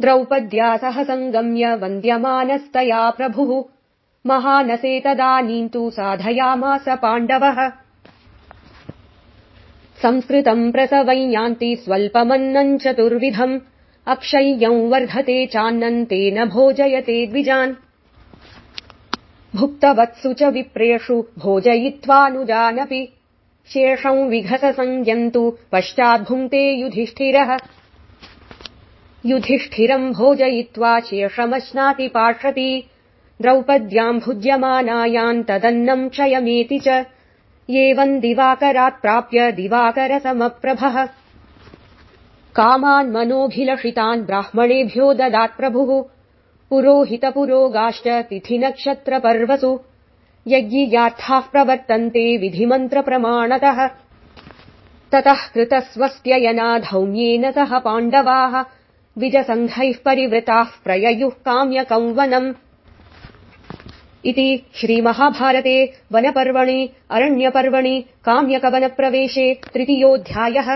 द्रौपद्या सह सङ्गम्य वन्द्यमानस्तया प्रभुः। महानसे तदानीम् तु साधयामास पाण्डवः। संस्कृतम् प्रसवै यान्ति स्वल्पमन्नम् चतुर्विधम्। अक्षय्यम् वर्धते चान्नन्तेन भोजयते द्विजान्। भुक्तवत्सु च विप्रेषु भोजयित्वानुजानपि शेषम् विघस संयन्तु पश्चाद्भुङ्क्ते युधिष्ठिरः युधिष्ठिरम् भोजयित्वा पार्षति द्रौपद्याम् भुज्यमानायाम् तदन्नम् क्षयमेति च। एवम् दिवाकरात् प्राप्य दिवाकरसमप्रभः। कामान् मनोभिलषितान् ब्राह्मणेभ्यो ददात् प्रभुः। पुरोहितपुरोगाश्च तिथिनक्षत्रपर्वसु। यज्ञियार्थाः प्रवर्तन्ते विधिमन्त्रप्रमाणतः। ततः कृतस्वस्त्ययना धौम्येन सह पाण्डवाः द्विजसङ्घैः परिवृताः प्रययुः काम्यकम् वनम् इति श्रीमहाभारते वनपर्वणि अरण्यपर्वणि काम्यकवनप्रवेशे तृतीयोऽध्यायः